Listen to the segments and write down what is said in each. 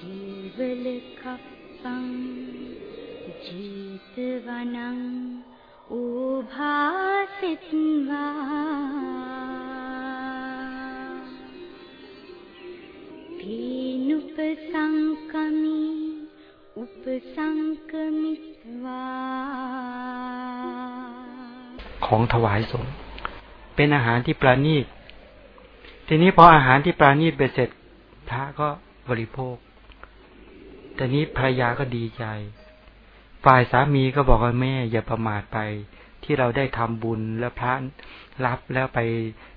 केवलकप्पं जेतवनम् उभासित्वा तेनुपसङ्कमि उपसङ्कमित्वा ของถวายสงฆ์เป็นอาหารที่ปราณีต ทีนี้พออาหารที่ปราณีตเบ็ดเสร็จพระก็บริโภค แต่นี้ภรรยาก็ดีใจ ฝ่ายสามีก็บอกว่าแม่ อย่าประมาทไป ที่เราได้ทำบุญแล้วพระรับแล้วไป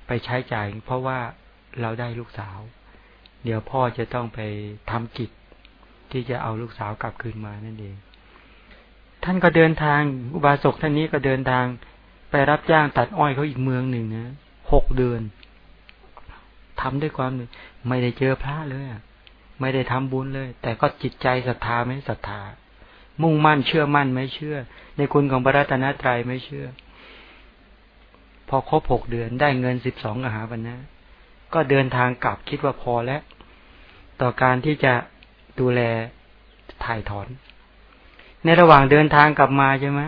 ไปใช้จ่าย เพราะว่าเราได้ลูกสาว เดี๋ยวพ่อจะต้องไปทำกิจ ที่จะเอาลูกสาวกลับคืนมานั่นเอง ท่านก็เดินทางอุบาสกท่านนี้ก็เดินทางไปรับจ้างตัดอ้อยเขาอีกเมืองหนึ่งนะหกเดือนทำด้วยความไม่ได้เจอพระเลย ไม่ได้ทำบุญเลย แต่ก็จิตใจศรัทธาไม่ศรัทธา มุ่งมั่นเชื่อมั่นไม่เชื่อ ในคุณของพระรัตนตรัยไม่เชื่อ พอครบหกเดือนได้เงินสิบสองกหาวันนะก็เดินทางกลับคิดว่าพอแล้ว ต่อการที่จะดูแลถ่ายถอน ในระหว่างเดินทางกลับมาใช่ไหม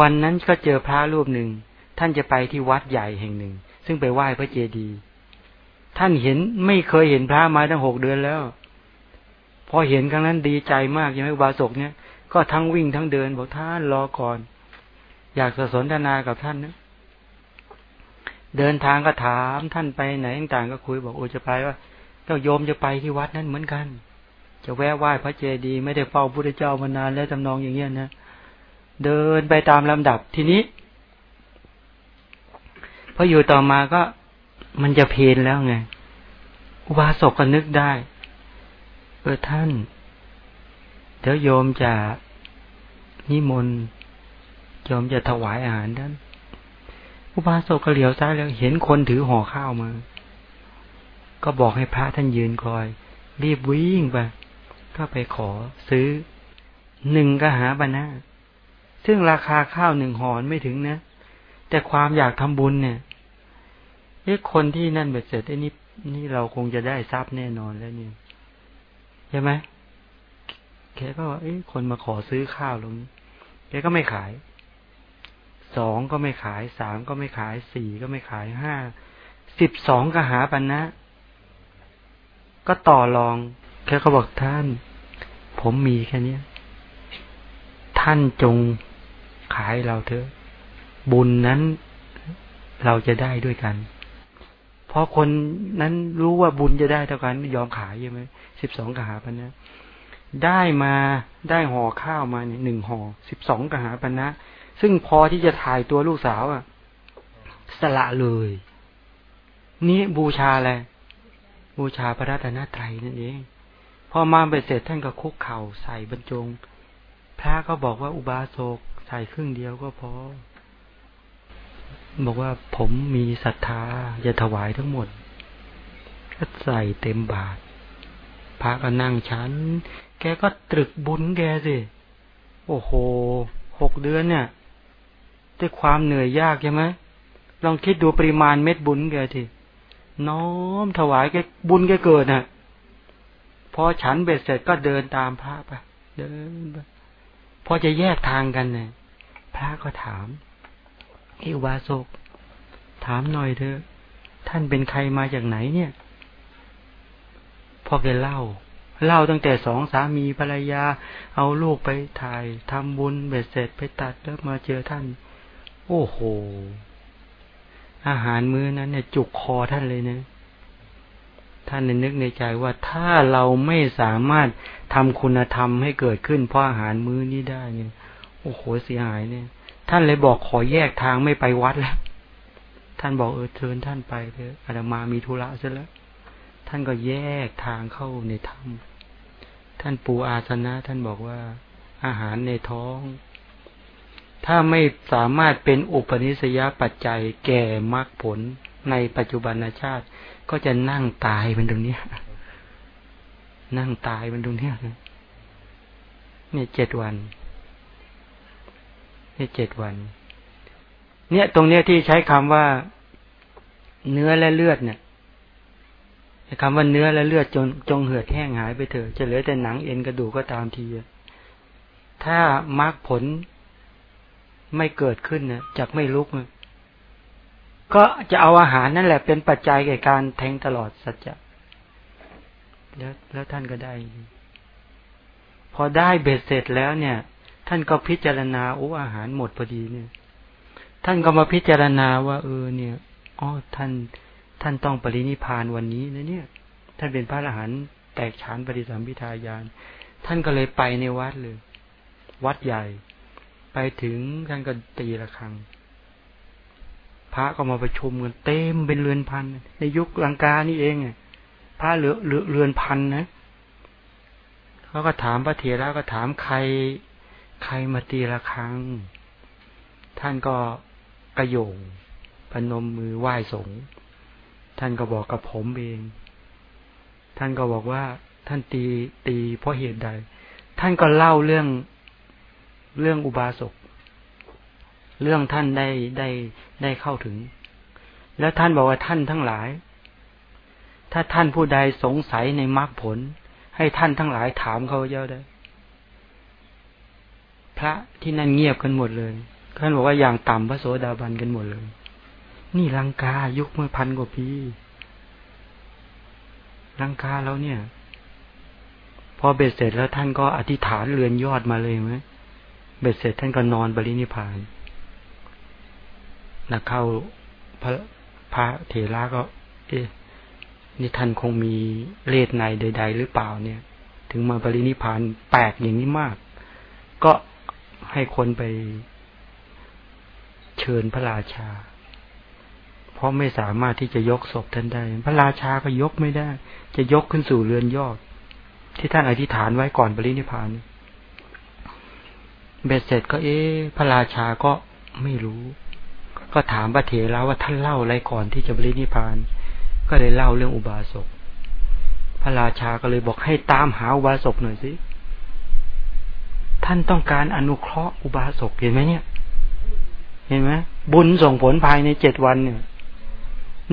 วันนั้นก็เจอพระรูปหนึ่ง ท่านจะไปที่วัดใหญ่แห่งหนึ่ง ซึ่งไปไหว้พระเจดีย์ ท่านเห็นไม่เคยเห็นพระมาตั้งหกเดือนแล้ว พอเห็นครั้งนั้นดีใจมากใช่ไหมบาศกเนี่ย ก็ทั้งวิ่งทั้งเดินบอกท่านรอก่อน อยากสนทนากับท่านนะเดินทางก็ถามท่านไปไหนต่างก็คุยบอกโอจะไปว่าก็โยมจะไปที่วัดนั้นเหมือนกัน จะแวะไหว้พระเจดีย์ไม่ได้เฝ้าพุทธเจ้ามานานแล้วจำนองอย่างเงี้ยนะเดินไปตามลำดับทีนี้พออยู่ต่อมาก็ มันจะเพลนแล้วไง อุบาสกก็นึกได้ เออท่าน เดี๋ยวโยมจะนิมนต์โยมจะถวายอาหารท่าน อุบาสกก็เหลียวซ้ายแล้วเห็นคนถือห่อข้าวมา ก็บอกให้พระท่านยืนคอย รีบวิ่งไป ก็ไปขอซื้อหนึ่งก็หาบานาซึ่งราคาข้าวหนึ่งหอนไม่ถึงนะ แต่ความอยากทำบุญเนี่ย เอ้คนที่นั่นเบ็ดเสร็จไอ้นี่นี่เราคงจะได้ทรัพย์แน่นอนแล้วเนี่ยใช่ไหมแกก็ว่าเอ้คนมาขอซื้อข้าวลงแกก็ไม่ขายสองก็ไม่ขายสามก็ไม่ขายสี่ก็ไม่ขายห้าสิบสองก็หาปันนะ ก็ต่อรอง แกก็บอกท่าน ผมมีแค่นี้ท่านจงขายเราเถอะ บุญนั้นเราจะได้ด้วยกัน ราะคนนั้นรู้ว่าบุญจะได้เท่ากันยอมขายใช่ไหมสิบสองกหาปันนะได้มาได้ห่อข้าวมาเนี่ยหนึ่งห่อสิบสองกหาปันนะซึ่งพอที่จะถ่ายตัวลูกสาวอะ สละเลย นี้บูชาอะไรบูชาพระรัตนตรัยนั่นเองพอมาไปเสร็จท่านก็คุกเข่าใส่บรรจง พระก็บอกว่าอุบาสกใส่ครึ่งเดียวก็พอ บอกว่าผมมีศรัทธาจะถวายทั้งหมดก็ใส่เต็มบาทพระก็นั่งชั้น แกก็ตรึกบุญแกสิ โอ้โห หกเดือนเนี่ยด้วยความเหนื่อยยากใช่ไหมลองคิดดูปริมาณเม็ดบุญแกทีน้อมถวายแกบุญแกเกิดน่ะ พอฉันเบ็ดเสร็จก็เดินตามพระไป เดินไป พอจะแยกทางกันเนี่ยพระก็ถาม อวาสก ถามหน่อยเถอะ ท่านเป็นใครมาจากไหนเนี่ยพ่อแกเล่า เล่าตั้งแต่สองสามีภรรยา เอาลูกไปถ่ายทำบุญเบ็ดเสร็จไปตัดแล้วมาเจอท่าน โอ้โห อาหารมื้อนั้นเนี่ย จุกคอท่านเลยเนะท่านนึกในใจว่าถ้าเราไม่สามารถทำคุณธรรมให้เกิดขึ้นเพราะอาหารมื้อนี้ได้เนี่ย โอ้โหเสียหายเนี่ย ท่านเลยบอกขอแยกทางไม่ไปวัดแล้ว ท่านบอกเออเชิญท่านไปเถอะอาตมามีธุระเสร็จแล้ว ท่านก็แยกทางเข้าในถ้ำท่านปูอาสนะ ท่านบอกว่า อาหารในท้อง ถ้าไม่สามารถเป็นอุปนิสยปัจจัยแก่มรรคผลในปัจจุบันชาติ ก็จะนั่งตายเป็นตรงนี้ นั่งตายเป็นตรงนี้เนี่ยเจ็ดวัน เนี่เจ็ดวัน เนี่ยตรงเนี้ยที่ใช้คำว่าเนื้อและเลือดเนี่ยคำว่าเนื้อและเลือดจงจงเหือดแห้งหายไปเถอะจะเหลือแต่หนังเอ็นกระดูกก็ตามทีถ้ามรรคผลไม่เกิดขึ้นเนี่ยจากไม่ลุกก็จะเอาอาหารนั่นแหละเป็นปัจจัยแก่การแทงตลอดสัจจะแล้วแล้วท่านก็ได้ พอได้เบ็ดเสร็จแล้วเนี่ย ท่านก็พิจารณาโอ้อาหารหมดพอดีเนี่ย ท่านก็มาพิจารณาว่า เออเนี่ยอ๋อท่านท่านต้องปรินิพานวันนี้นะเนี่ย ท่านเป็นพระอรหันต์แตกฉานปฏิสัมพิทายาน ท่านก็เลยไปในวัดเลย วัดใหญ่ ไปถึงท่านก็ตีระฆัง พระก็มาประชุมกันเต็มเป็นเรือนพัน ในยุคลังกานี่เองพระเหลือเรือนพันนะเขาก็ถามพระเถระก็ถามใคร ใครมาตีระฆังท่านก็กระโยงพนมมือไหว้สงฆ์ท่านก็บอกกับผมเอง ท่านก็บอกว่า ท่านตีตีเพราะเหตุใด ท่านก็เล่าเรื่องเรื่องอุบาสกเรื่องท่านได้ได้ได้เข้าถึง แล้วท่านบอกว่าท่านทั้งหลาย ถ้าท่านผู้ใดสงสัยในมรรคผล ให้ท่านทั้งหลายถามเขาเยอะได้ พระที่นั่นเงียบกันหมดเลยท่านบอกว่าอย่างต่ำพระโสดาบันกันหมดเลย นี่ลังกายุคเมื่อพันกว่าปีลังกาแล้วเนี่ย พอเบ็ดเสร็จแล้วท่านก็อธิษฐานเรือนยอดมาเลยไหมเบ็ดเสร็จท่านก็นอนบริณิพานนะเข้าพระพระเถระก็ เอ๊ะนี่ท่านคงมีเลสในใด ๆ หรือเปล่าเนี่ย ถึงมาบริณิพานแปลกอย่างนี้มาก ก็ ให้คนไปเชิญพระราชา เพราะไม่สามารถที่จะยกศพท่านได้ พระราชาก็ยกไม่ได้ จะยกขึ้นสู่เรือนยอด ที่ท่านอธิษฐานไว้ก่อนปรินิพานเบ็ดเสร็จก็เอ๊พระราชาก็ไม่รู้ ก็ถามพระเถระว่าท่านเล่าอะไรก่อนที่จะปรินิพาน ก็เลยเล่าเรื่องอุบาสก พระราชาก็เลยบอกให้ตามหาอุบาสกหน่อยสิ ท่านต้องการอนุเคราะห์อุบาสกเห็นไหมเนี่ย เห็นไหมบุญส่งผลภายในเจ็ดวันเนี่ย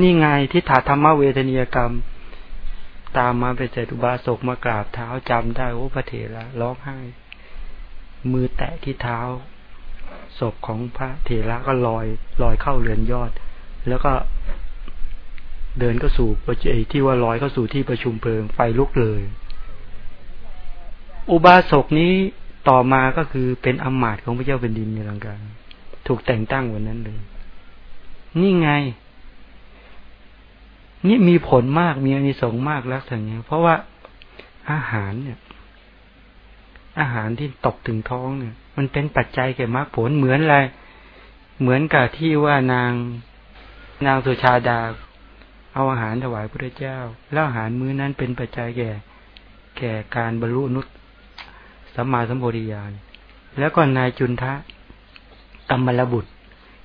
นี่ไงทิฏฐธรรมเวทนียกรรม ตามมาไปเจตุบาศกมากราบเท้าจำได้โอ้พระเถระร้องไห้ มือแตะที่เท้าศพของพระเถระก็ลอยลอยเข้าเรือนยอด แล้วก็เดินก็สู่ประจที่ว่าลอยเข้าสู่ที่ประชุมเพลิงไฟลุกเลย อุบาสกนี้ ต่อมาก็คือเป็นอมาตของพระเจ้าเป็นดินในลังกาถูกแต่งตั้งวันนั้นเลย นี่ไง นี่มีผลมากมีอานิสงส์มากลักษณะนี้เพราะว่าอาหารเนี่ย อาหารที่ตกถึงท้องเนี่ย มันเป็นปัจจัยแก่มรรคผลเหมือนอะไร เหมือนกับที่ว่านางนางสุชาดา เอาอาหารถวายพระเจ้า แล้วอาหารมื้อนั้นเป็นปัจจัยแก่ แก่การบรรลุนุต สัมมาสัมโพธิญาณแล้วก็นายจุนทะกรรมลบุตร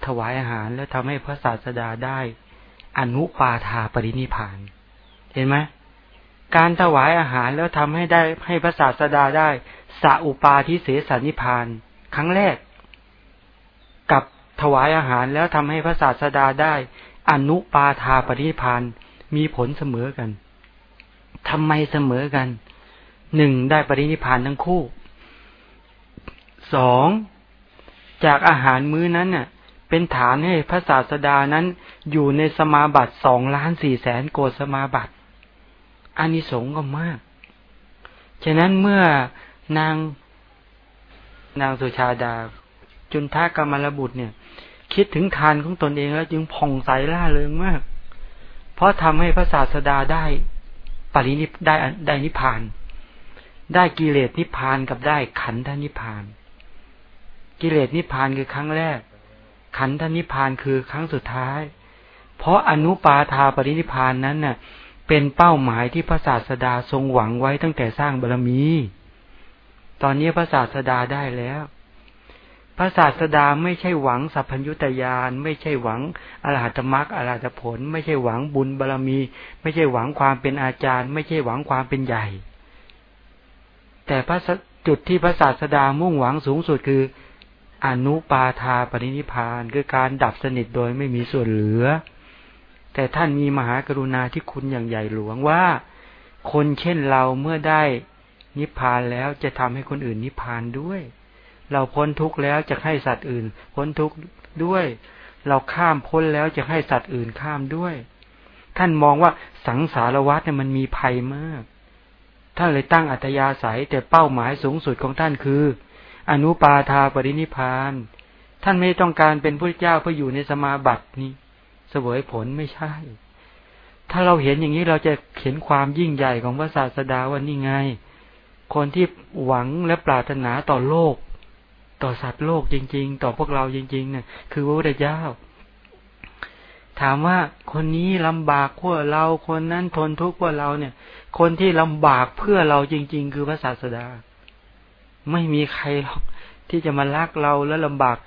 ถวายอาหารแล้วทำให้พระศาสดาได้ อนุปาทาปรินิพาน เห็นไหมการถวายอาหารแล้วทำให้ได้ให้พระศาสดาได้สัอุปาทิเสสนิพาน ครั้งแรก กับถวายอาหารแล้วทำให้พระศาสดาได้ อนุปาทาปรินิพานมีผลเสมอกันทำไมเสมอกันหนึ่งได้ปรินิพานทั้งคู่ สองจากอาหารมื้อนั้นน่ะ เป็นฐานให้พระศาสดานั้นอยู่ในสมาบัติสองล้านสี่แสนโกสมาบัติอานิสงส์ก็มาก ฉะนั้นเมื่อนางนางสุชาดา จุนท่ากรรมรบุตรเนี่ย คิดถึงทานของตนเองแล้วจึงผ่องใสล่าเริงมาก เพราะทำให้พระศาสดาได้ปรินิพได้ได้นิพพาน ได้กิเลสนิพพานกับได้ขันธนิพพาน กิเลสนิพพานคือครั้งแรก ขันธนิพพานคือครั้งสุดท้าย เพราะอนุปาทาปรินิพานนั้นน่ะ เป็นเป้าหมายที่พระศาสดาทรงหวังไว้ตั้งแต่สร้างบารมี ตอนนี้พระศาสดาได้แล้วพระศาสดาไม่ใช่หวังสัพพัญญุตยานไม่ใช่หวังอรหัตมรักอรหัตผล ไม่ใช่หวังบุญบารรมี ไม่ใช่หวังความเป็นอาจารย์ ไม่ใช่หวังความเป็นใหญ่ แต่พระจุดที่พระศาสดามุ่งหวังสูงสุดคือ อนุปาทาปรินิพานคือการดับสนิทโดยไม่มีส่วนเหลือ แต่ท่านมีมหากรุณาที่คุณอย่างใหญ่หลวงว่า คนเช่นเราเมื่อได้นิพพานแล้วจะทำให้คนอื่นนิพพานด้วย เราพ้นทุกข์แล้วจะให้สัตว์อื่น พ้นทุกข์ด้วย เราข้ามพ้นแล้วจะให้สัตว์อื่นข้ามด้วย ท่านมองว่าสังสารวัฏเนี่ยมันมีภัยมาก ท่านเลยตั้งอัตยาศัยแต่เป้าหมายสูงสุดของท่านคือ อนุปาทาปรินิพาน ท่านไม่ต้องการเป็นพระเจ้าเพื่ออยู่ในสมาบัตินี้เสวยผลไม่ใช่ ถ้าเราเห็นอย่างนี้เราจะเห็นความยิ่งใหญ่ของพระศาสดาว่านี่ไง คนที่หวังและปรารถนาต่อโลก ต่อสัตว์โลกจริง ๆ ต่อพวกเราจริงๆเนี่ยคือพระพุทธเจ้า ถามว่าคนนี้ลำบากพวกเราคนนั้นทนทุกข์พวกเราเนี่ย คนที่ลำบากเพื่อเราจริง ๆ คือพระศาสดา ไม่มีใครหรอกที่จะมารักเราและลำบาก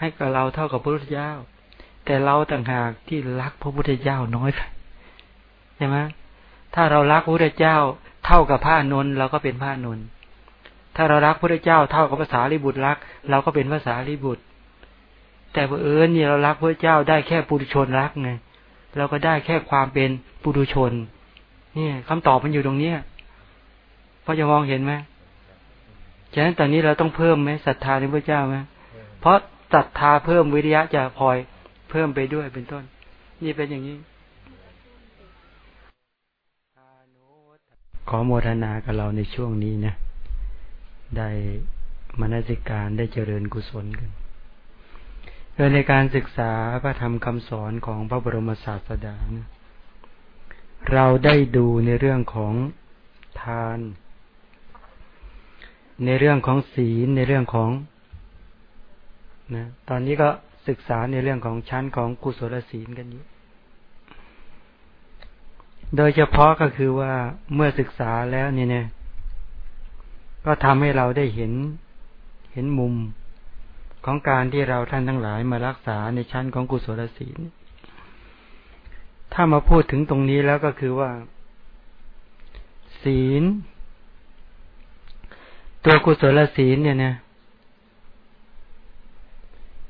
ให้กับเราเท่ากับพระพุทธเจ้า แต่เราต่างหากที่รักพระพุทธเจ้าน้อยไปใช่ไหมถ้าเรารักพระพุทธเจ้าเท่ากับพระนนท์เราก็เป็นพระนนท์ถ้าเรารักพระพุทธเจ้าเท่ากับภาษาลิบุตรรัก เราก็เป็นภาษาลิบุตร แต่เออเนี่ยเรารักพระเจ้าได้แค่ปุถุชนรักไงเราก็ได้แค่ความเป็นปุถุชนนี่คำตอบมันอยู่ตรงเนี้ยพอจะมองเห็นไหม ฉะนั้นตอนนี้เราต้องเพิ่มไหมศรัทธาในพระเจ้าไหมเพราะศรัทธาเพิ่มวิริยะจะพลอยเพิ่มไปด้วยเป็นต้น นี่เป็นอย่างนี้ขอโมทนากับเราในช่วงนี้นะ ได้มนสิการได้เจริญกุศลกันเออในการศึกษาพระธรรมคำสอนของพระบรมศาสดานะเราได้ดูในเรื่องของทาน ในเรื่องของศีลในเรื่องของนะตอนนี้ก็ศึกษาในเรื่องของชั้นของกุศลศีลกันอยู่ โดยเฉพาะก็คือว่าเมื่อศึกษาแล้วเนี่ยก็ทำให้เราได้เห็นเห็นมุมของการที่เราท่านทั้งหลายมารักษาในชั้นของกุศลศีล ถ้ามาพูดถึงตรงนี้แล้วก็คือว่า ศีล ตัวกุศลศีลเนี่ยนะ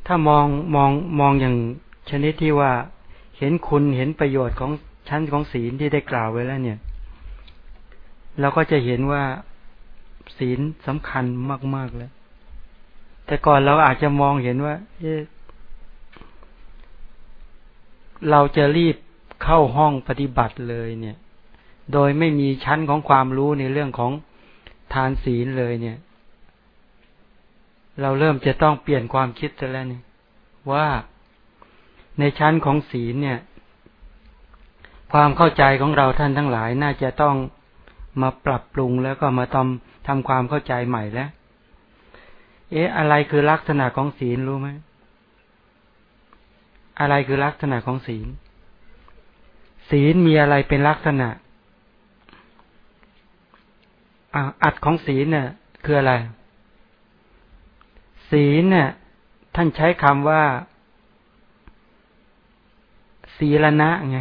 ถ้ามองมองมองอย่างชนิดที่ว่าเห็นคุณเห็นประโยชน์ของชั้นของศีลที่ได้กล่าวไว้แล้ว เนี่ยเราก็จะเห็นว่าศีลสำคัญมากๆแล้วแต่ก่อนเราอาจจะมองเห็นว่าเราจะรีบเข้าห้องปฏิบัติเลย เนี่ย โดยไม่มีชั้นของความรู้ในเรื่องของ ทานศีลเลยเนี่ย เราเริ่มจะต้องเปลี่ยนความคิดแล้วนี่ว่าในชั้นของศีลเนี่ย ความเข้าใจของเราท่านทั้งหลาย น่าจะต้องมาปรับปรุงแล้วก็มาทำทำความเข้าใจใหม่แล้ว เอ๊ะ อะไรคือลักษณะของศีลรู้ไหมอะไรคือลักษณะของศีล ศีลมีอะไรเป็นลักษณะ อัดของศีลเนี่ยคืออะไร ศีลเนี่ยท่านใช้คำว่า ศีลนะไง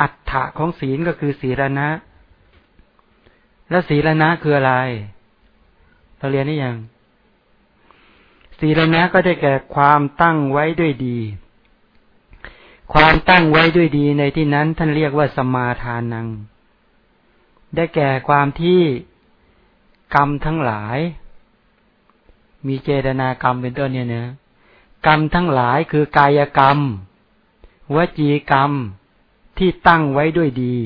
อัฏฐะของศีลก็คือศีลนะ แล้วศีลนะคืออะไร เราเรียนนี่ยัง ศีลนะก็ได้แก่ความตั้งไว้ด้วยดี ความตั้งไว้ด้วยดีในที่นั้นท่านเรียกว่าสมาทานัง ได้แก่ความที่กรรมทั้งหลาย มีเจตนากรรมเป็นต้นเนี่ยนะกรรมทั้งหลายคือกายกรรม วจีกรรมที่ตั้งไว้ด้วยดี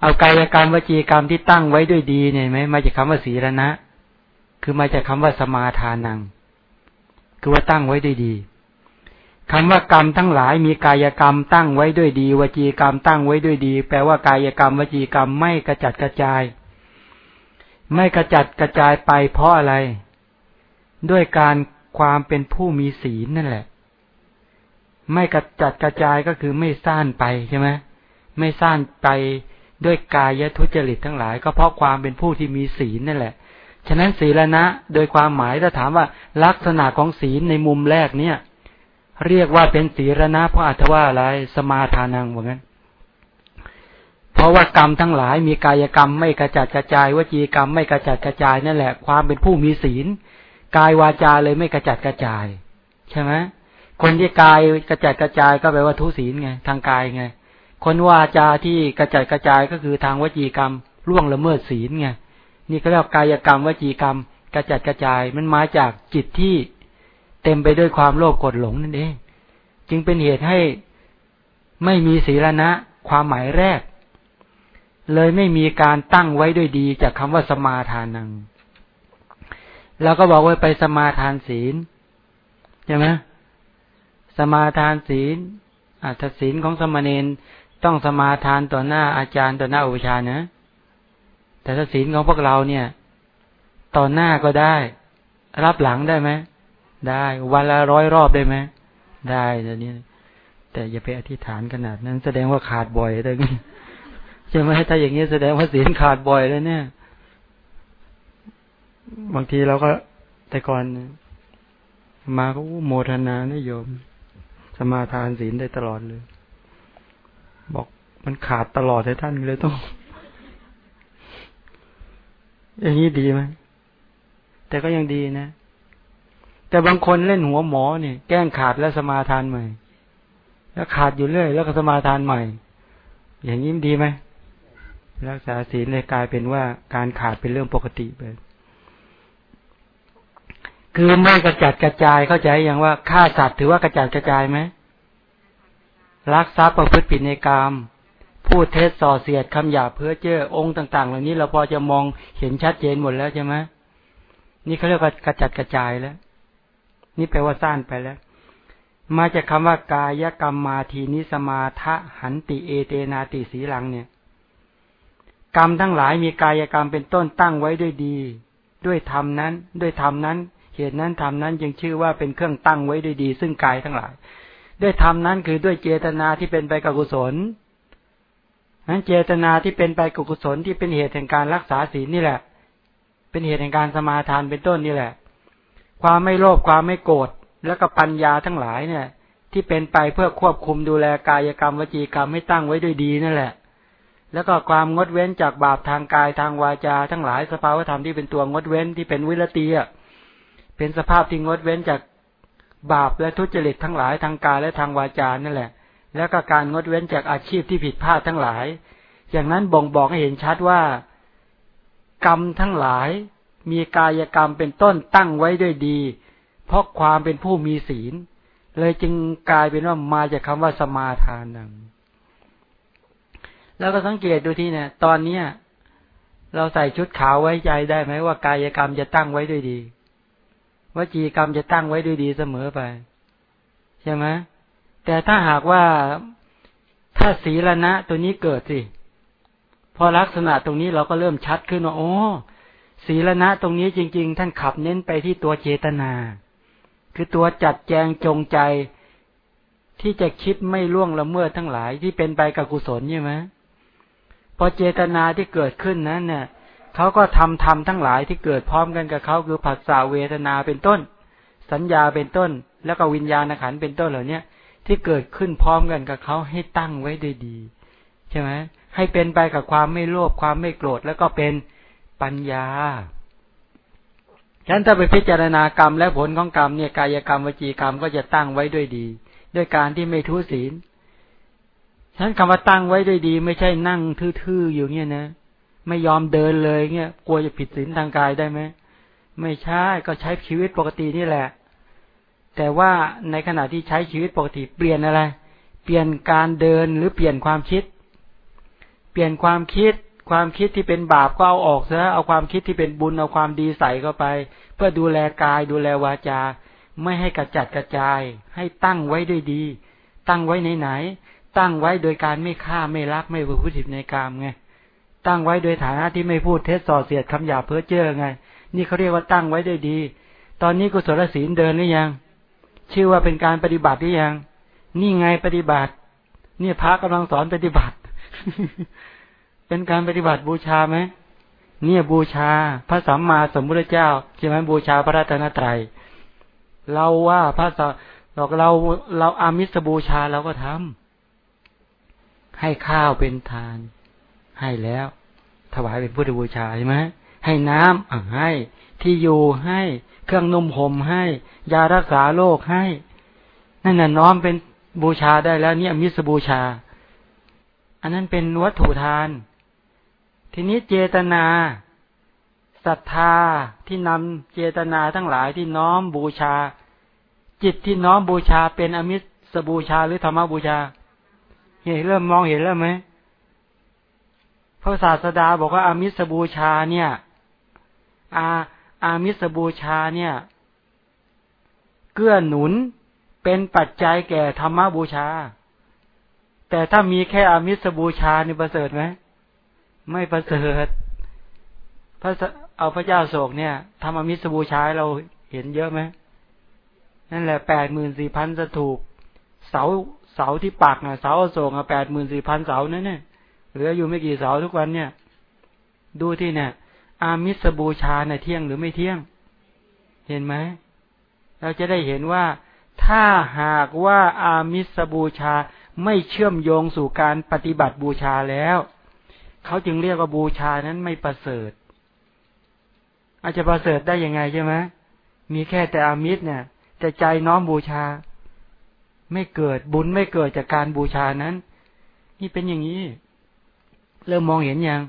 เอากายกรรมวจีกรรมที่ตั้งไว้ด้วยดีเนี่ยไหมมาจากคำว่าศีรณะคือมาจากคำว่าสมาทานัง คือว่าตั้งไว้ด้วยดี คำว่ากรรมทั้งหลายมีกายกรรมตั้งไว้ด้วยดี วจีกรรมตั้งไว้ด้วยดี แปลว่ากายกรรม วจีกรรมไม่กระจัดกระจาย ไม่กระจัดกระจายไปเพราะอะไร ด้วยการความเป็นผู้มีศีลนั่นแหละ ไม่กระจัดกระจายก็คือไม่ซ่านไปใช่ไหมไม่ซ่านไปด้วยกายทุจริตทั้งหลาย ก็เพราะความเป็นผู้ที่มีศีลนั่นแหละ ฉะนั้นศีลนะ โดยความหมายถ้าถามว่าลักษณะของศีลในมุมแรกเนี่ย เรียกว่าเป็นศีลนะเพราะอัตว่าอะไรสมาทานังเหมือนกันเพราะว่ากรรมทั้งหลายมีกายกรรมไม่กระจัดกระจายวจีกรรมไม่กระจัดกระจายนั่นแหละ ความเป็นผู้มีศีล กายวาจาเลยไม่กระจัดกระจาย ใช่ไหมคนที่กายกระจัดกระจายก็แปลว่าทุศีลไงทางกายไง คนวาจาที่กระจัดกระจายก็คือทางวจีกรรมล่วงละเมิดศีลไงนี่ก็เรียกกายกรรมวจีกรรมกระจัดกระจายมันมาจากจิตที่ เต็มไปด้วยความโลภกดหลงนั่นเอง จึงเป็นเหตุให้ไม่มีศีลนะ ความหมายแรก เลยไม่มีการตั้งไว้ด้วยดีจากคำว่าสมาทานังเราก็บอกว่าไปสมาทานศีลใช่ไหมสมาทานศีลอัตศีลของสมณเณรต้องสมาทานต่อหน้าอาจารย์ต่อหน้าอุปชานะ แต่ถ้าศีลของพวกเราเนี่ย ต่อหน้าก็ได้ รับหลังได้ไหม ได้ วันละร้อยรอบได้ไหมได้แต่นี้ แต่อย่าไปอธิษฐานขนาดนั้น แสดงว่าขาดบ่อยเลยใช่ไหมถ้าอย่างนี้แสดงว่าศีลขาดบ่อยแล้วเนี่ย บางทีเราก็แต่ก่อน มาก็โมทนานะโยม สมาทานศีลได้ตลอดเลย บอกมันขาดตลอดเลยท่านเลยต้อง อย่างนี้ดีไหมแต่ก็ยังดีนะ แต่บางคนเล่นหัวหมอเนี่ยแกล้งขาดแล้วสมาทานใหม่ แล้วขาดอยู่เรื่อยแล้วก็สมาทานใหม่ อย่างนี้ดีไหมรักษาศีลเลยกลายเป็นว่าการขาดเป็นเรื่องปกติไปคือไม่กระจัดกระจายเข้าใจอย่างว่าฆ่าสัตว์ถือว่ากระจัดกระจายไหมรักทรัพย์ประพฤติผิดในกรรมพูดเท็จส่อเสียดคำหยาเพื่อเจ้อองค์ต่าง ๆ เหล่านี้เราพอจะมองเห็นชัดเจนหมดแล้วใช่ไหมนี่เขาเรียกว่ากระจัดกระจายแล้ว นี่แปลว่าสั้นไปแล้ว มาจากคาว่ากายกรรมมาทีนิสมาทะหันติเอเตนาติสีหลังเนี่ย กรรมทั้งหลายมีกายกรรมเป็นต้นตั้งไว้ด้วยดี ด้วยธรรมนั้น ด้วยธรรมนั้น เหตุนั้นทำนั้นยังชื่อว่าเป็นเครื่องตั้งไว้ด้วยดี ซึ่งกายทั้งหลาย ด้วยทำนั้นคือด้วยเจตนาที่เป็นไปกับกุศลนั้นเจตนาที่เป็นไปกับกุศลที่เป็นเหตุแห่งการรักษาศีลนี่แหละ เป็นเหตุแห่งการสมาทานเป็นต้นนี่แหละ ความไม่โลภความไม่โกรธแล้วก็ปัญญาทั้งหลายเนี่ย ที่เป็นไปเพื่อควบคุมดูแลกายกรรมวจีกรรมให้ตั้งไว้ด้วยดีนั่นแหละ แล้วก็ความงดเว้นจากบาปทางกายทางวาจา ทั้งหลายสภาวธรรมที่เป็นตัวงดเว้นที่เป็นวิรตีอะเป็นสภาพที่งดเว้นจากบาปและทุจริตทั้งหลายทางกายและทางวาจานั่นแหละ แล้วก็การงดเว้นจากอาชีพที่ผิดพลาดทั้งหลาย อย่างนั้นบ่งบอกให้เห็นชัดว่า กรรมทั้งหลาย มีกายกรรมเป็นต้นตั้งไว้ด้วยดี เพราะความเป็นผู้มีศีล เลยจึงกลายเป็นว่ามาจากคาว่าสมาทานนังแล้วก็สังเกตดูที่เนี่ย ตอนเนี้ยเราใส่ชุดขาวไว้ใจได้ไหมว่ากายกรรมจะตั้งไว้ด้วยดีวจีกรรมจะตั้งไว้ด้วยดีเสมอไป ใช่ไหมแต่ถ้าหากว่าถ้าศีลนะตัวนี้เกิดสิพอลักษณะตรงนี้เราก็เริ่มชัดขึ้นว่าโอ้ ศีลนะตรงนี้จริง ๆ ท่านขับเน้นไปที่ตัวเจตนา คือตัวจัดแจงจงใจที่จะคิดไม่ล่วงละเมิดทั้งหลายที่เป็นไปกับกุศลใช่ไหมพอเจตนาที่เกิดขึ้นนั้นเนี่ยเขาก็ทำทำทั้งหลายที่เกิดพร้อมกันกับเขาคือผัสสะเวทนาเป็นต้น สัญญาเป็นต้น แล้วก็วิญญาณขันเป็นต้นเหล่านี้ที่เกิดขึ้นพร้อมกันกับเขาให้ตั้งไว้ด้วยดี ใช่ไหมให้เป็นไปกับความไม่โลภความไม่โกรธแล้วก็เป็น ปัญญาฉะนั้นถ้าไปพิจารณากรรมและผลของกรรมเนี่ยกายกรรมวจีกรรมก็จะตั้งไว้ด้วยดี ด้วยการที่ไม่ทุศีลฉะนั้นคำว่าตั้งไว้ด้วยดี ไม่ใช่นั่งทื่อๆอยู่เนี่ยนะ ไม่ยอมเดินเลยเงี้ยกลัวจะผิดศีลทางกายได้ไหมไม่ใช่ก็ใช้ชีวิตปกตินี่แหละ แต่ว่าในขณะที่ใช้ชีวิตปกติเปลี่ยนอะไร เปลี่ยนการเดินหรือเปลี่ยนความคิด เปลี่ยนความคิด ความคิดที่เป็นบาปก็เอาออกซะเอาความคิดที่เป็นบุญเอาความดีใส่เข้าไป เพื่อดูแลกายดูแลวาจา ไม่ให้กระจัดกระจาย ให้ตั้งไว้ด้วยดี ตั้งไว้ไหนไหน ตั้งไว้โดยการไม่ฆ่าไม่รักไม่ประพฤติในกามไงตั้งไว้โดยฐานะที่ไม่พูดเท็จส่อเสียดคำหยาเพ้อเจ้อไง นี่เขาเรียกว่าตั้งไว้ด้ดี ตอนนี้กุศลศีลเดินหรือยัง ชื่อว่าเป็นการปฏิบัติหรือยัง นี่ไงปฏิบัติ นี่พระกำลังสอนปฏิบัติ เป็นการปฏิบัติบูชาไหมเนี่ยบูชาพระสัมมาสัมพุทธเจ้าใช่ไหมบูชาพระรัตนตรัยเราว่าพระสัเราเราเราอามิสบูชาเราก็ทำให้ข้าวเป็นทาน ให้แล้ว ถวายเป็นพุทธบูชาใช่ไหมให้น้ำอะให้ ที่อยู่ให้ เครื่องนุ่มห่มให้ ยารักษาโรคให้นั่นน่ะน้อมเป็นบูชาได้แล้ว เนี่ยมิสบูชา อันนั้นเป็นวัตถุทาน ทีนี้เจตนาศรัทธาที่นำเจตนาทั้งหลายที่น้อมบูชา จิตที่น้อมบูชาเป็นอมิสบูชาหรือธรรมบูชาเห็นเริ่มมองเห็นแล้วไหมพระศาสดาบอกว่าอามิสบูชาเนี่ย อาอามิสบูชาเนี่ย เกื้อหนุนเป็นปัจจัยแก่ธรรมบูชา แต่ถ้ามีแค่อามิสบูชานี่ประเสริฐไหม ไม่ประเสริฐพระเอาพระเจ้าโศกเนี่ยทำอมิสบูชาเราเห็นเยอะไหมนั่นแหละแปดหมื่นสี่พันจะถูกเสาเสาที่ปากนะเสาโศกอะแปดหมื่นสี่พันเสานั่นเนี่ยเหลืออยู่ไม่กี่เสาทุกวันเนี่ย ดูที่เนี่ย อามิสบูชาเนี่ยเที่ยงหรือไม่เที่ยง เห็นไหมเราจะได้เห็นว่าถ้าหากว่าอามิสบูชาไม่เชื่อมโยงสู่การปฏิบัติบูชาแล้ว เขาจึงเรียกว่าบูชานั้นไม่ประเสริฐ อาจจะประเสริฐได้ยังไงใช่ไหมมีแค่แต่อามิสเนี่ยจะใจน้อมบูชา ไม่เกิดบุญไม่เกิดจากการบูชานั้น นี่เป็นอย่างนี้ เริ่มมองเห็นยัง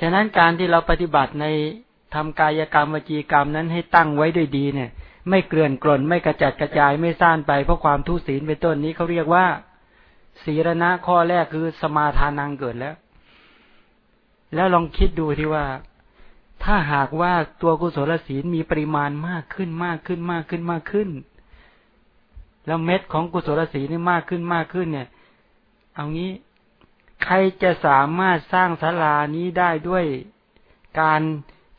ฉะนั้นการที่เราปฏิบัติในทำกายกรรมวจีกรรมนั้นให้ตั้งไว้ด้วยดีเนี่ย ไม่เกลื่อนกล่นไม่กระจัดกระจายไม่ซ่านไปเพราะความทุศีลเป็นต้นนี้เขาเรียกว่า ศีรณะข้อแรกคือสมาทานังเกิดแล้ว แล้วลองคิดดูที่ว่า ถ้าหากว่าตัวกุศลศีลมีปริมาณมากขึ้นมากขึ้นมากขึ้นมากขึ้น แล้วเม็ดของกุศลศีลนี่มากขึ้นมากขึ้น เนี่ย เอางี้ใครจะสามารถสร้างศาลานี้ได้ด้วยการ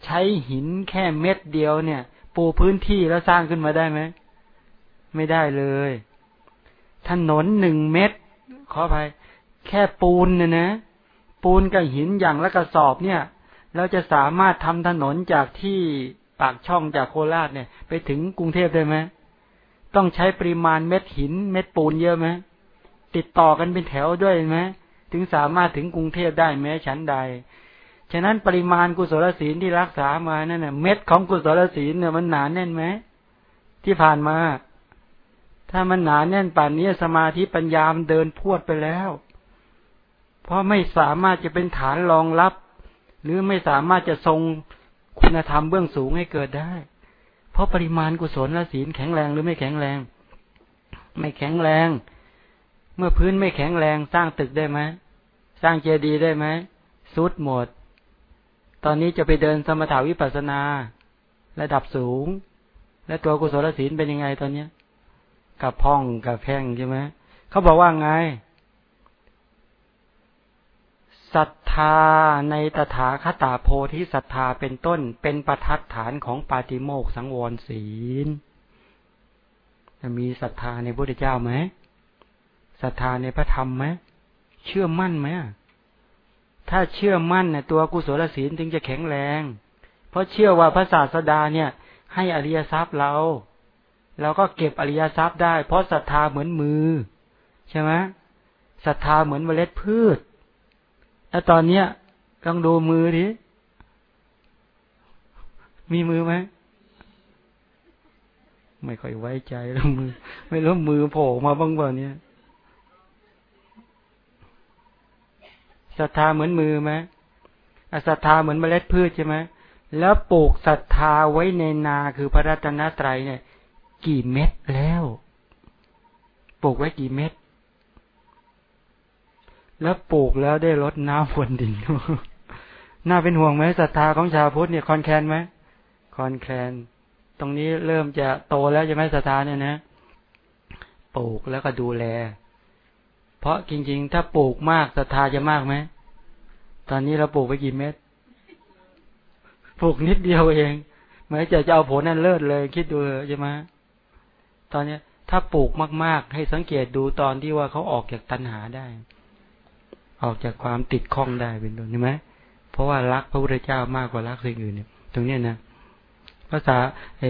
ใช้หินแค่เม็ดเดียวเนี่ย ปูพื้นที่แล้วสร้างขึ้นมาได้ไหมไม่ได้เลย ถนนหนึ่งเม็ดขออภัยแค่ปูนเนี่ยนะ ปูนกับหินอย่างละกระสอบเนี่ย เราจะสามารถทำถนนจากที่ปากช่องจากโคราชเนี่ย ไปถึงกรุงเทพได้ไหมต้องใช้ปริมาณเม็ดหิน เม็ดปูนเยอะไหมติดต่อกันเป็นแถวด้วยไหมถึงสามารถถึงกรุงเทพได้แม้ชั้นใด ฉะนั้นปริมาณกุศลศีลที่รักษามานั่นน่ะเม็ดของกุศลศีลเนี่ยมันหนาแน่นไหมที่ผ่านมา ถ้ามันหนาแน่นป่านนี้สมาธิปัญญามเดินพวดไปแล้ว เพราะไม่สามารถจะเป็นฐานรองรับ หรือไม่สามารถจะทรงคุณธรรมเบื้องสูงให้เกิดได้ เพราะปริมาณกุศลและศีลแข็งแรงหรือไม่แข็งแรง ไม่แข็งแรง เมื่อพื้นไม่แข็งแรงสร้างตึกได้ไหมสร้างเจดีย์ได้ไหมสุดหมด ตอนนี้จะไปเดินสมถาวิปัสสนา ระดับสูง และตัวกุศลศีลเป็นยังไงตอนเนี้ยกับพ่องกับแพ่งใช่ไหมเขาบอกว่าไง ศรัทธาในตถาคตาโพธิศรัทธาเป็นต้นเป็นประทัดฐานของปาติโมกสังวรศีลจะมีศรัทธาในพระเจ้าไหมศรัทธาในพระธรรมไหมเชื่อมั่นไหมถ้าเชื่อมั่นเนี่ยตัวกุศลศีลถึงจะแข็งแรง เพราะเชื่อว่าพระศาสดาเนี่ย ให้อริยทรัพย์เราเราก็เก็บอริยทรัพย์ได้ เพราะศรัทธาเหมือนมือ ใช่ไหมศรัทธาเหมือนเมล็ดพืช แล้วตอนเนี้ยต้องดูมือดิมีมือไหมไม่ค่อยไว้ใจแล้วมือ ไม่รู้มือโผล่มาบ้างเปล่าเนี่ยศรัทธาเหมือนมือไหมศรัทธาเหมือนเมล็ดพืชใช่ไหมแล้วปลูกศรัทธาไว้ในนาคือพระรัตนตรัยเนี่ย กี่เม็ดแล้ว ปลูกไว้กี่เม็ด แล้วปลูกแล้วได้ลดน้ำฝนดิน น่าเป็นห่วงไหมศรัทธาของชาวพุทธเนี่ยคอนแคนไหมคอนแคนตรงนี้เริ่มจะโตแล้วใช่ไหมศรัทธาเนี่ยนะ ปลูกแล้วก็ดูแล เพราะจริง ๆ ถ้าปลูกมากศรัทธาจะมากไหม ตอนนี้เราปลูกไปกี่เม็ด ปลูกนิดเดียวเองหมายจะจะเอาผลนั่นเลิศเลย คิดดูใช่ไหมตอนนี้ถ้าปลูกมาก ๆ ให้สังเกตดูตอนที่ว่าเขาออกจากตัณหาได้ ออกจากความติดข้องได้เป็นต้นใช่ไหมเพราะว่ารักพระพุทธเจ้ามากกว่ารักสิ่งอื่นเนี่ย ตรงเนี้ยนะภาษาไอ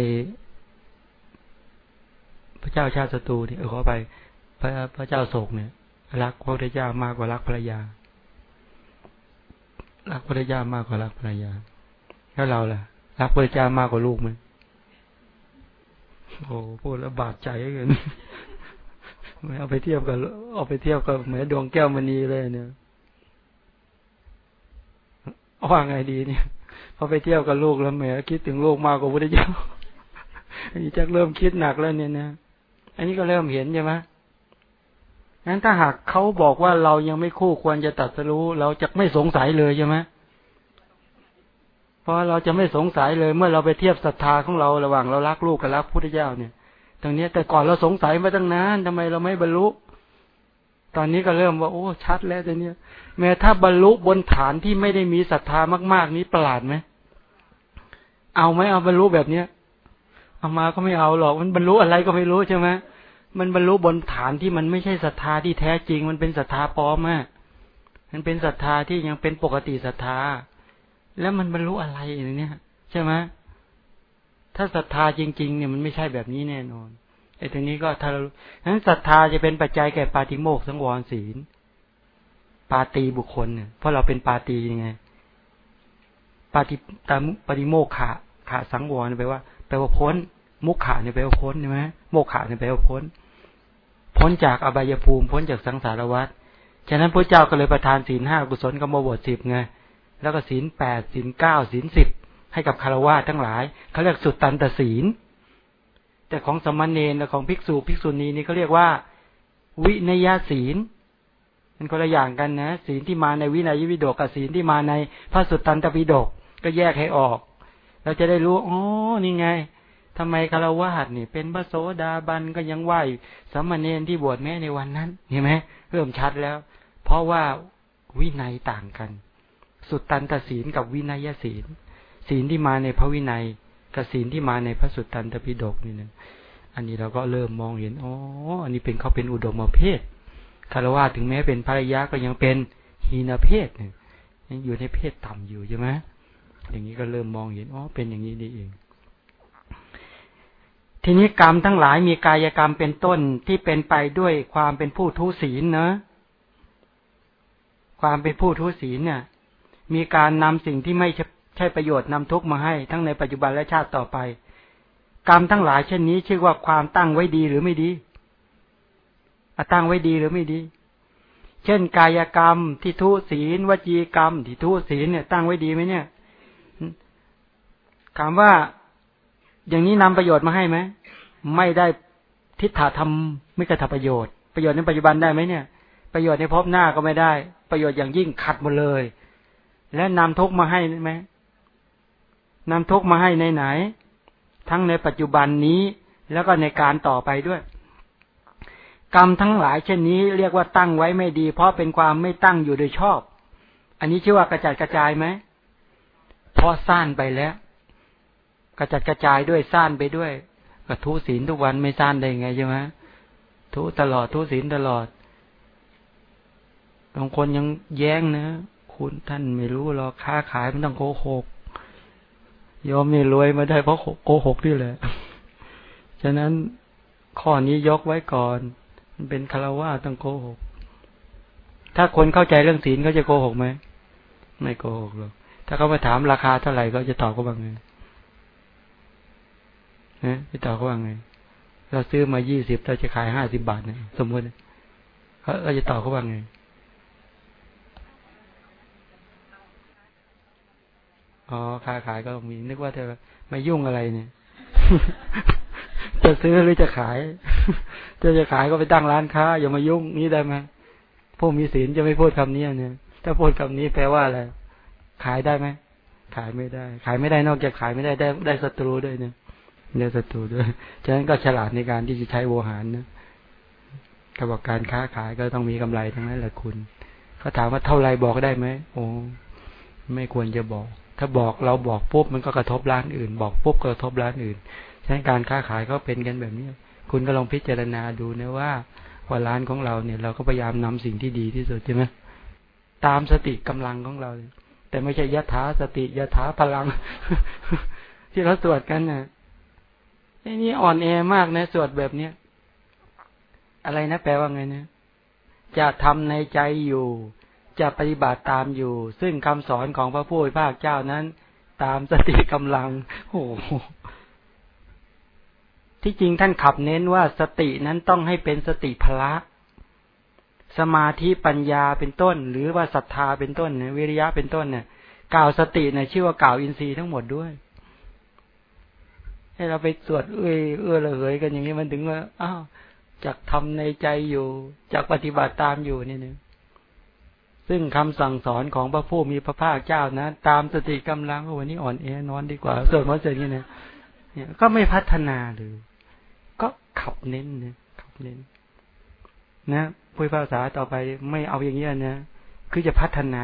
พระเจ้าชาติศัตรูเนี่ยเขอไปพระพระเจ้าโศกเนี่ย รักพระพุทธเจ้ามากกว่ารักภรรยา รักพระพุทธเจ้ามากกว่ารักภรรยา แล้วเราล่ะ รักพระพุทธเจ้ามากกว่าลูกไหมโอ้พูดแล้วบาดใจเกิน เอาไปเทียบกับเอาไปเทียบกับเหมือนดวงแก้วมณีเลยเนี่ยว่าไงดีเนี่ยพอไปเที่ยวกับลูกแล้วแหมคิดถึงลูกมากกว่าพุทธเจ้าอันนี้จะเริ่มคิดหนักแล้วเนี่ยนะอันนี้ก็เริ่มเห็นใช่ไหมงั้นถ้าหากเขาบอกว่าเรายังไม่คู่ควรจะตัดสู้เราจะไม่สงสัยเลยใช่ไหมเพราะเราจะไม่สงสัยเลยเมื่อเราไปเทียบศรัทธาของเราระหว่างเรารักลูกกับรักพุทธเจ้าเนี่ย ตรงนี้แต่ก่อนเราสงสัยมาตั้งนานทำไมเราไม่บรรลุ ตอนนี้ก็เริ่มว่า โอ้ชัดแล้วแต่เนี้ยแม้ถ้าบรรลุบนฐานที่ไม่ได้มีศรัทธามาก ๆ นี้ประหลาดไหมเอาไหมเอาบรรลุแบบเนี้ยเอามาก็ไม่เอาหรอก มันบรรลุอะไรก็ไม่รู้ใช่ไหมมันบรรลุบนฐานที่มันไม่ใช่ศรัทธาที่แท้จริง มันเป็นศรัทธาปลอมอะมันเป็นศรัทธาที่ยังเป็นปกติศรัทธา แล้วมันบรรลุอะไรอย่างเนี้ยใช่ไหม ถ้าศรัทธาจริงๆเนี่ยมันไม่ใช่แบบนี้แน่นอนไอ้ตรงนี้ก็ถ้าเรานั้นศรัทธาจะเป็นปัจจัยแก่ปาติโมกสังวรศีล ปาตีบุคคลเนี่ยเพราะเราเป็นปาตียังไงปาติตามปฏิโมกขะขาสังวรแปลว่าแปลว่าพ้น มุขขาเนี่ยแปลว่าพ้นใช่ไหมโมกขาเนี่ยแปลว่าพ้น พ้นจากอบายภูมิพ้นจากสังสารวัฏฉะนั้นพระเจ้าก็เลยประทานศีลห้ากุศลกรรมบทสิบไงแล้วก็ศีลแปดศีลเก้าศีลสิบ ให้กับคารวะทั้งหลายเขาเรียกสุดตันตศีล แต่ของสมณเณรและของภิกษุภิกษุณีนี่เขาเรียกว่า วินยศีลมันคนละอย่างกันนะศีลที่มาในวินัยวิโดกกับศีลที่มาในพระสุตตันตปิฎกก็แยกให้ออกเราจะได้รู้อ๋อนี่ไงทำไมคารวะนี่ เป็นพระโสดาบันก็ยังไหวสมณเณรที่บวชแม้ในวันนั้นเห็นไหมเริ่มชัดแล้ว เพราะว่าวินัยต่างกัน สุตตันตศีลกับวินัยศีล ศีลที่มาในพระวินัยกับศีลที่มาในพระสุตตันตปิฎกนี่นะอันนี้เราก็เริ่มมองเห็นอ๋ออันนี้เป็นเขาเป็นอุดมเพศคารวะถึงแม้เป็นภรรยาก็ยังเป็นฮีนาเพศเนี่ยยังอยู่ในเพศต่ำอยู่ใช่ไหมอย่างนี้ก็เริ่มมองเห็นอ๋อเป็นอย่างนี้นี่เอง ทีนี้กรรมทั้งหลายมีกายกรรมเป็นต้นที่เป็นไปด้วยความเป็นผู้ทุศีลเนะความเป็นผู้ทุศีลเนี่ย มีการนำสิ่งที่ไม่ ใช่ประโยชน์นำทุกมาให้ทั้งในปัจจุบันและชาติต่อไป กรรมทั้งหลายเช่นนี้ชื่อว่าความตั้งไว้ดีหรือไม่ดีตั้งไว้ดีหรือไม่ดี เช่น กายกรรมที่ทุศีลวจีกรรมที่ทุศีลเนี่ยตั้งไว้ดีไหมเนี่ยถามว่าอย่างนี้นำประโยชน์มาให้ไหมไม่ได้ทิฏฐาธรรมไม่กระทำประโยชน์ ประโยชน์ในปัจจุบันได้ไหมเนี่ย ประโยชน์ในพบหน้าก็ไม่ได้ ประโยชน์อย่างยิ่งขัดหมดเลย และนำทุกมาให้ไหม นำทุกมาให้ในไหน ทั้งในปัจจุบันนี้แล้วก็ในการต่อไปด้วย กรรมทั้งหลายเช่นนี้เรียกว่าตั้งไว้ไม่ดี เพราะเป็นความไม่ตั้งอยู่โดยชอบ อันนี้ชื่อว่ากระจัดกระจายไหมเพราะสั้นไปแล้ว กระจัดกระจายด้วยสั้นไปด้วยกระทุศีลทุกวันไม่สั้นได้ไงใช่ไหมทุตลอดทุศีลตลอดบางคนยังแย้งนะ คุณท่านไม่รู้หรอกค้าขายมันต้องโกหก ยอมไม่รวยมาได้เพราะโกหกนี่แหละ ฉะนั้นข้อนี้ยกไว้ก่อน มันเป็นคารวะต้องโกหก ถ้าคนเข้าใจเรื่องศีลเขาจะโกหกไหม ไม่โกหกหรอก ถ้าเขามาถามราคาเท่าไหร่ก็จะตอบเขาบ้างไงนะจะตอบเขาบ้างไง เราซื้อมายี่สิบเราจะขายห้าสิบาทเนี่ยสมมติเขาเราจะตอบเขาบ้างไง อ๋อค้าขายก็มี นึกว่าเธอไม่ยุ่งอะไรเนี่ย จะซื้อหรือจะขายจะจะขายก็ไปตั้งร้านค้า อย่ามายุ่งนี่ได้ไหมผู้มีศีลจะไม่พูดคำนี้เนี่ย ถ้าพูดคำนี้แปลว่าอะไรขายได้ไหมขายไม่ได้ ขายไม่ได้นอกจากขายไม่ได้ได้ได้ศัตรูด้วยเนี่ยได้ศัตรูด้วยฉะนั้นก็ฉลาดในการที่จะใช้โวหารนะกระบอกการค้าขายก็ต้องมีกำไรทั้งนั้นแหละคุณเขาถามว่าเท่าไรบอกได้ไหมโอ้ไม่ควรจะบอก ถ้าบอกเราบอกปุ๊บมันก็กระทบร้านอื่น บอกปุ๊บก็กระทบร้านอื่นฉะนั้นการค้าขายก็เป็นกันแบบนี้ คุณก็ลองพิจารณาดูนะว่าว่าร้านของเราเนี่ย เราก็พยายามนำสิ่งที่ดีที่สุดใช่ไหมตามสติกำลังของเรา แต่ไม่ใช่ยถาสติยถาพลัง ที่เราสวดกันนะ่ะไอ้นี่อ่อนแอมากนะสวดแบบเนี้ยอะไรนะแปลว่าไงนะจะทำในใจอยู่ จะปฏิบัติตามอยู่ ซึ่งคำสอนของพระผู้เป็นพระเจ้านั้น ตามสติกำลังโอ้ที่จริงท่านขับเน้นว่าสตินั้นต้องให้เป็นสติพละ สมาธิปัญญาเป็นต้น หรือว่าศรัทธาเป็นต้นเนี่ยวิริยะเป็นต้นเนี่ยกล่าวสติเนี่ยชื่อว่ากล่าวอินทรีย์ทั้งหมดด้วย ให้เราไปสวดเอื้อเอื้อระเหยกันอย่างนี้มันถึงว่าอ้าวจากทำในใจอยู่จากปฏิบัติตามอยู่นี่นึง ซึ่งคำสั่งสอนของพระผู้มีพระภาคเจ้านะ ตามสติกำลังวันนี้อ่อนแอนอนดีกว่า ส่วดมันเสร็จนี่เนี่ยก็ไม่พัฒนาเลยก็ขับเน้นเนี่ยขับเน้น นะพูดภาษาต่อไปไม่เอาอย่างนี้นะคือจะพัฒนา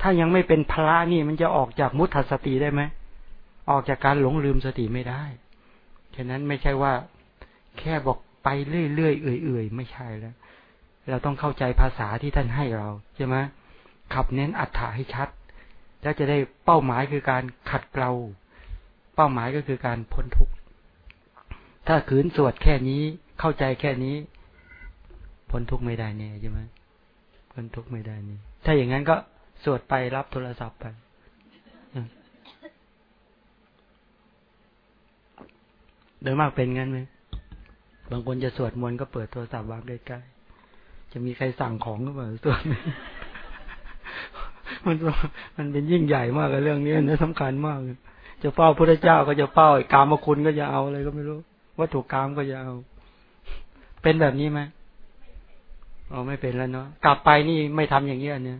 ถ้ายังไม่เป็นพระนี่มันจะออกจากมุตตสติได้ไหมออกจากการหลงลืมสติไม่ได้ฉะนั้นไม่ใช่ว่า แค่บอกไปเรื่อยๆเอื่อยๆไม่ใช่แล้ว เราต้องเข้าใจภาษาที่ท่านให้เราใช่ไหมขับเน้นอัฏฐาให้ชัด แล้วจะได้เป้าหมายคือการขัดเกลา เป้าหมายก็คือการพ้นทุกข์ ถ้าขืนสวดแค่นี้เข้าใจแค่นี้ พ้นทุกข์ไม่ได้เนี่ยใช่ไหมพ้นทุกข์ไม่ได้เนี่ยถ้าอย่างนั้นก็สวดไปรับโทรศัพท์ไปโดยมากเป็นงั้นไหมบางคนจะสวดมนต์ก็เปิดโทรศัพท์วางใกล้ๆ จะมีใครสั่งของก็เปล่าสวดมันมันเป็นยิ่งใหญ่มากกับเรื่องนี้นะสำคัญมาก จะเฝ้าพระเจ้าก็จะเฝ้ากามคุณก็จะเอาอะไรก็ไม่รู้วัตถุกรรมก็จะเอา เป็นแบบนี้ไหมอ๋อไม่เป็นแล้วเนาะกลับไปนี่ไม่ทำอย่างเงี้ยเนี่ย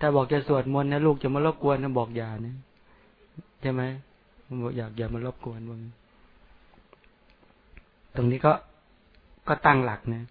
ถ้าบอกจะสวดมนต์นะลูกจะมารบกวนนะบอกอย่านะใช่ไหมบอกอยากอย่ามารบกวนว่าตรงนี้ก็ก็ตั้งหลักนะ